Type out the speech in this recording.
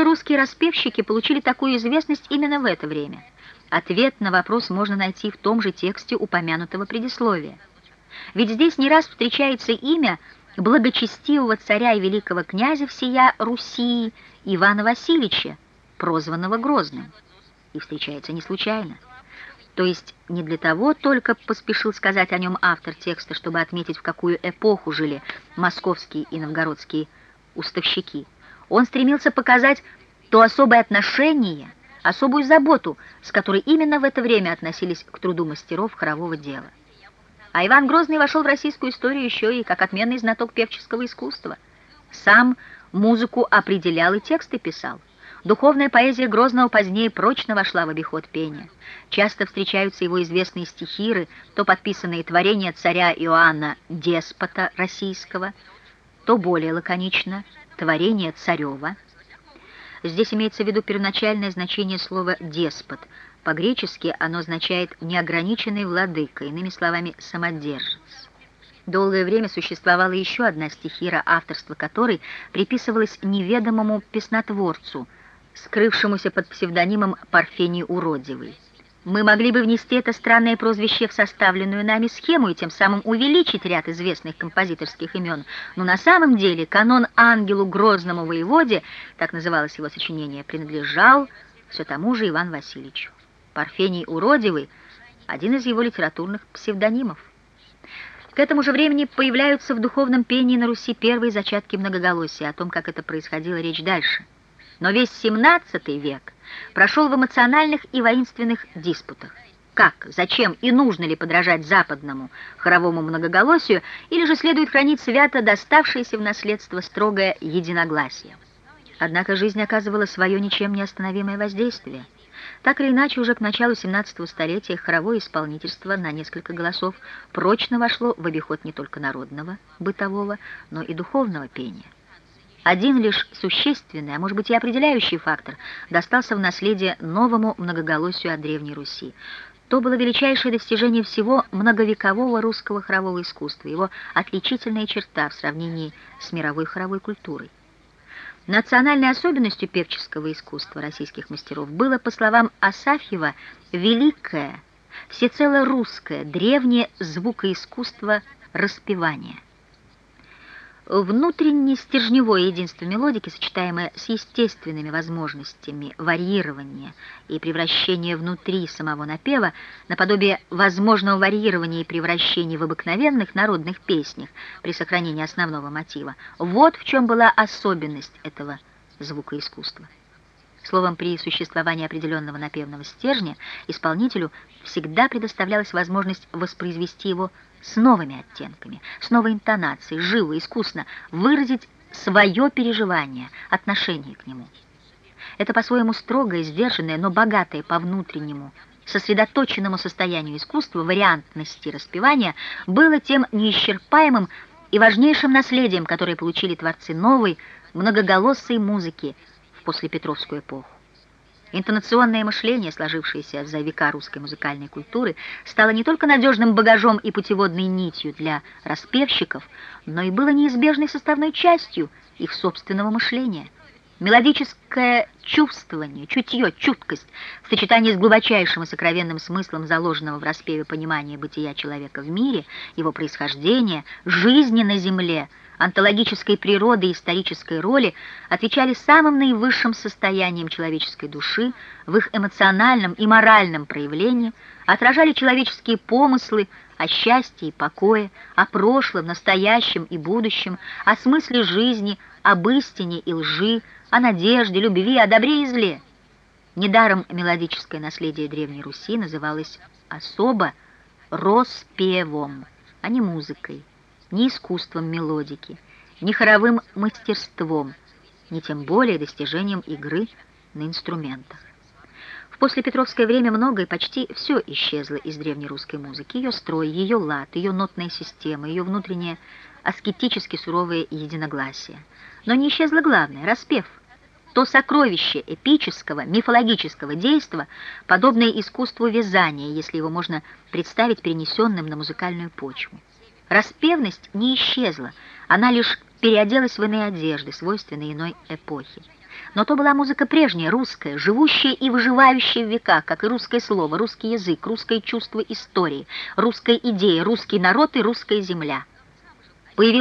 же русские распевщики получили такую известность именно в это время? Ответ на вопрос можно найти в том же тексте упомянутого предисловия. Ведь здесь не раз встречается имя благочестивого царя и великого князя всея Руси Ивана Васильевича, прозванного Грозным. И встречается не случайно. То есть не для того только поспешил сказать о нем автор текста, чтобы отметить, в какую эпоху жили московские и новгородские уставщики. Он стремился показать то особое отношение, особую заботу, с которой именно в это время относились к труду мастеров хорового дела. А Иван Грозный вошел в российскую историю еще и как отменный знаток певческого искусства. Сам музыку определял и тексты писал. Духовная поэзия Грозного позднее прочно вошла в обиход пения. Часто встречаются его известные стихиры, то подписанные творения царя Иоанна Деспота Российского, то более лаконично творение Царева. Здесь имеется в виду первоначальное значение слова «деспот». По-гречески оно означает «неограниченный владыка», иными словами «самодержец». Долгое время существовала еще одна стихира, авторство которой приписывалось неведомому песнотворцу – скрывшемуся под псевдонимом Парфений Уродивый. Мы могли бы внести это странное прозвище в составленную нами схему и тем самым увеличить ряд известных композиторских имен, но на самом деле канон ангелу Грозному воеводе, так называлось его сочинение, принадлежал все тому же Иван Васильевичу. Парфений Уродивый – один из его литературных псевдонимов. К этому же времени появляются в духовном пении на Руси первые зачатки многоголосия, о том, как это происходило, речь дальше – но весь XVII век прошел в эмоциональных и воинственных диспутах. Как, зачем и нужно ли подражать западному хоровому многоголосию, или же следует хранить свято доставшееся в наследство строгое единогласие? Однако жизнь оказывала свое ничем не остановимое воздействие. Так или иначе, уже к началу 17 столетия хоровое исполнительство на несколько голосов прочно вошло в обиход не только народного, бытового, но и духовного пения. Один лишь существенный, а может быть и определяющий фактор достался в наследие новому многоголосию от Древней Руси. То было величайшее достижение всего многовекового русского хорового искусства, его отличительная черта в сравнении с мировой хоровой культурой. Национальной особенностью певческого искусства российских мастеров было, по словам Асафьева, великое, всецело русское, древнее звукоискусство распевания – Внутренне стержневое единство мелодики, сочетаемое с естественными возможностями варьирования и превращения внутри самого напева, наподобие возможного варьирования и превращения в обыкновенных народных песнях при сохранении основного мотива, вот в чем была особенность этого звукоискусства. Словом, при существовании определенного напевного стержня исполнителю всегда предоставлялась возможность воспроизвести его с новыми оттенками, с новой интонацией, живо, искусно, выразить свое переживание, отношение к нему. Это по-своему строгое, сдержанное, но богатое по внутреннему, сосредоточенному состоянию искусства, вариантности распевания, было тем неисчерпаемым и важнейшим наследием, которое получили творцы новой, многоголосой музыки в послепетровскую эпоху. Интонационное мышление, сложившееся за века русской музыкальной культуры, стало не только надежным багажом и путеводной нитью для распевщиков, но и было неизбежной составной частью их собственного мышления. Мелодическое чувствование, чутье, чуткость в сочетании с глубочайшим и сокровенным смыслом заложенного в распеве понимания бытия человека в мире, его происхождения, жизни на земле – онтологической природы и исторической роли отвечали самым наивысшим состоянием человеческой души в их эмоциональном и моральном проявлении, отражали человеческие помыслы о счастье и покое, о прошлом, настоящем и будущем, о смысле жизни, об истине и лжи, о надежде, любви, о добре и зле. Недаром мелодическое наследие Древней Руси называлось особо роспевом, а не музыкой ни искусством мелодики, ни хоровым мастерством, ни тем более достижением игры на инструментах. В послепетровское время многое, почти все исчезло из древнерусской музыки. Ее строй, ее лад, ее нотная система, ее внутреннее аскетически суровое единогласие. Но не исчезло главное — распев. То сокровище эпического, мифологического действа, подобное искусству вязания, если его можно представить перенесенным на музыкальную почву. Распевность не исчезла, она лишь переоделась в иные одежды, свойственные иной эпохи. Но то была музыка прежняя, русская, живущая и выживающая в веках, как и русское слово, русский язык, русское чувство истории, русская идея, русский народ и русская земля. Появилась